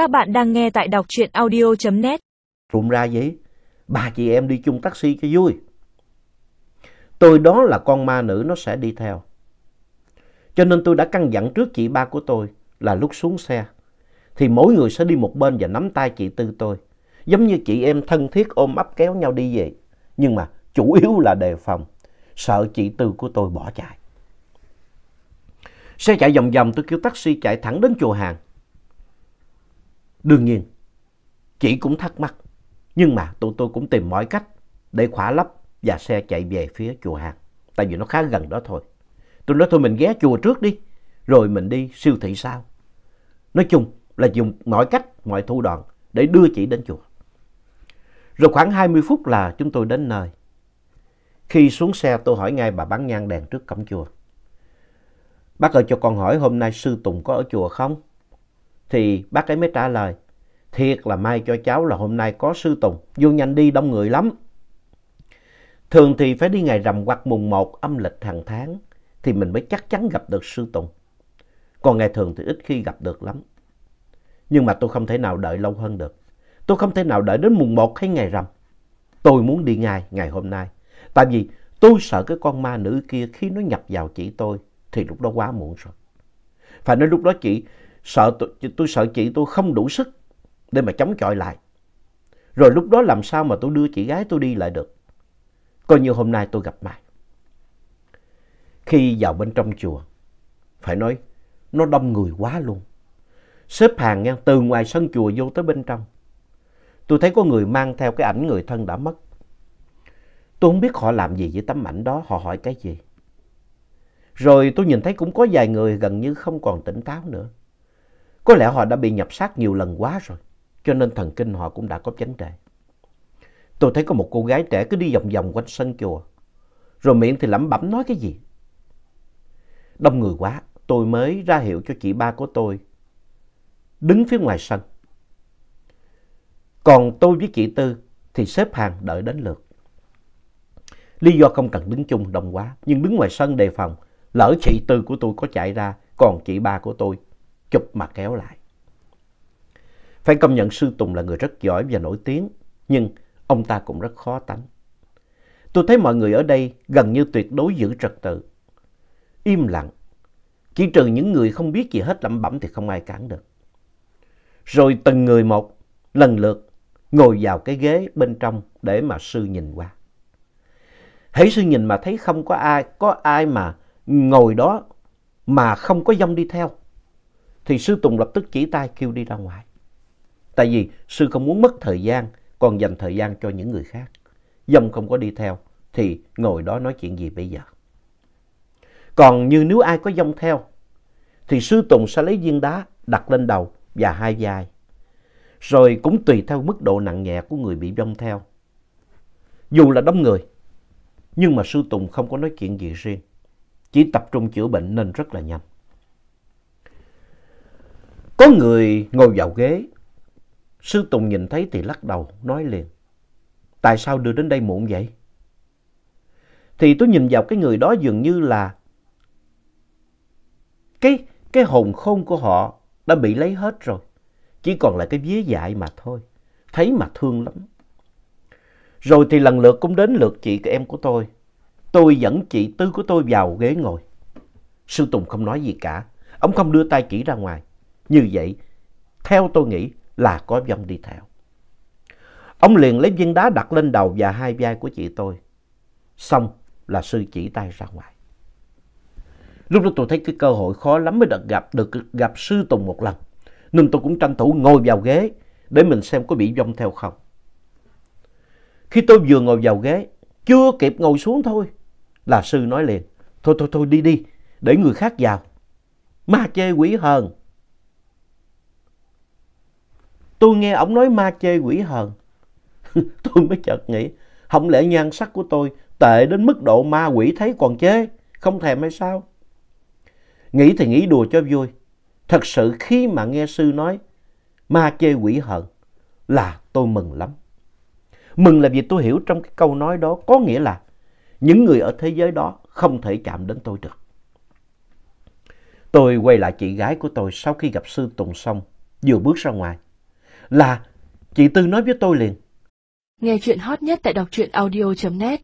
Các bạn đang nghe tại đọc truyện audio.net. Rụng ra vậy, ba chị em đi chung taxi cho vui. Tôi đó là con ma nữ nó sẽ đi theo. Cho nên tôi đã căn dặn trước chị ba của tôi là lúc xuống xe thì mỗi người sẽ đi một bên và nắm tay chị Tư tôi. Giống như chị em thân thiết ôm ấp kéo nhau đi vậy. Nhưng mà chủ yếu là đề phòng, sợ chị Tư của tôi bỏ chạy. Xe chạy vòng vòng tôi kêu taxi chạy thẳng đến chùa hàng. Đương nhiên, chị cũng thắc mắc. Nhưng mà tụi tôi cũng tìm mọi cách để khỏa lấp và xe chạy về phía chùa hàng. Tại vì nó khá gần đó thôi. Tôi nói thôi mình ghé chùa trước đi, rồi mình đi siêu thị sau. Nói chung là dùng mọi cách, mọi thủ đoạn để đưa chị đến chùa. Rồi khoảng 20 phút là chúng tôi đến nơi. Khi xuống xe tôi hỏi ngay bà bán nhang đèn trước cổng chùa. Bác ơi cho con hỏi hôm nay sư Tùng có ở chùa không? Thì bác ấy mới trả lời. Thiệt là may cho cháu là hôm nay có sư Tùng. Vô nhanh đi đông người lắm. Thường thì phải đi ngày rằm hoặc mùng 1 âm lịch hàng tháng thì mình mới chắc chắn gặp được sư Tùng. Còn ngày thường thì ít khi gặp được lắm. Nhưng mà tôi không thể nào đợi lâu hơn được. Tôi không thể nào đợi đến mùng 1 hay ngày rằm. Tôi muốn đi ngay ngày hôm nay. Tại vì tôi sợ cái con ma nữ kia khi nó nhập vào chị tôi thì lúc đó quá muộn rồi. Phải nói lúc đó chị sợ tôi, tôi sợ chị tôi không đủ sức để mà chống chọi lại. Rồi lúc đó làm sao mà tôi đưa chị gái tôi đi lại được. Coi như hôm nay tôi gặp mày. Khi vào bên trong chùa, phải nói nó đông người quá luôn. Xếp hàng ngang từ ngoài sân chùa vô tới bên trong. Tôi thấy có người mang theo cái ảnh người thân đã mất. Tôi không biết họ làm gì với tấm ảnh đó, họ hỏi cái gì. Rồi tôi nhìn thấy cũng có vài người gần như không còn tỉnh táo nữa. Có lẽ họ đã bị nhập sát nhiều lần quá rồi, cho nên thần kinh họ cũng đã có vấn đề. Tôi thấy có một cô gái trẻ cứ đi vòng vòng quanh sân chùa, rồi miệng thì lẩm bẩm nói cái gì. Đông người quá, tôi mới ra hiệu cho chị ba của tôi đứng phía ngoài sân. Còn tôi với chị Tư thì xếp hàng đợi đến lượt. Lý do không cần đứng chung đông quá, nhưng đứng ngoài sân đề phòng, lỡ chị Tư của tôi có chạy ra, còn chị ba của tôi chụp mà kéo lại. Phải công nhận Sư Tùng là người rất giỏi và nổi tiếng, nhưng ông ta cũng rất khó tánh. Tôi thấy mọi người ở đây gần như tuyệt đối giữ trật tự. Im lặng, chỉ trừ những người không biết gì hết lẩm bẩm thì không ai cản được. Rồi từng người một, lần lượt, ngồi vào cái ghế bên trong để mà sư nhìn qua. Hãy sư nhìn mà thấy không có ai, có ai mà ngồi đó mà không có dông đi theo. Thì sư Tùng lập tức chỉ tay kêu đi ra ngoài. Tại vì sư không muốn mất thời gian, còn dành thời gian cho những người khác. Dông không có đi theo, thì ngồi đó nói chuyện gì bây giờ? Còn như nếu ai có dông theo, thì sư Tùng sẽ lấy viên đá đặt lên đầu và hai vai. Rồi cũng tùy theo mức độ nặng nhẹ của người bị dông theo. Dù là đông người, nhưng mà sư Tùng không có nói chuyện gì riêng. Chỉ tập trung chữa bệnh nên rất là nhanh. Có người ngồi vào ghế. Sư Tùng nhìn thấy thì lắc đầu, nói liền. Tại sao đưa đến đây muộn vậy? Thì tôi nhìn vào cái người đó dường như là cái, cái hồn khôn của họ đã bị lấy hết rồi. Chỉ còn lại cái vía dại mà thôi. Thấy mà thương lắm. Rồi thì lần lượt cũng đến lượt chị em của tôi. Tôi dẫn chị Tư của tôi vào ghế ngồi. Sư Tùng không nói gì cả. Ông không đưa tay chỉ ra ngoài. Như vậy, theo tôi nghĩ là có vong đi theo. Ông liền lấy viên đá đặt lên đầu và hai vai của chị tôi. Xong là sư chỉ tay ra ngoài. Lúc đó tôi thấy cái cơ hội khó lắm mới được gặp, được gặp sư Tùng một lần. Nên tôi cũng tranh thủ ngồi vào ghế để mình xem có bị vong theo không. Khi tôi vừa ngồi vào ghế, chưa kịp ngồi xuống thôi, là sư nói liền. Thôi thôi thôi đi đi, để người khác vào. Ma chê quỷ hờn. Tôi nghe ông nói ma chê quỷ hờn. tôi mới chợt nghĩ, không lẽ nhan sắc của tôi tệ đến mức độ ma quỷ thấy còn chê, không thèm hay sao? Nghĩ thì nghĩ đùa cho vui. Thật sự khi mà nghe sư nói ma chê quỷ hận là tôi mừng lắm. Mừng là vì tôi hiểu trong cái câu nói đó có nghĩa là những người ở thế giới đó không thể chạm đến tôi được. Tôi quay lại chị gái của tôi sau khi gặp sư Tùng xong, vừa bước ra ngoài là chị Tư nói với tôi liền. Nghe chuyện hot nhất tại đọc truyện audio.net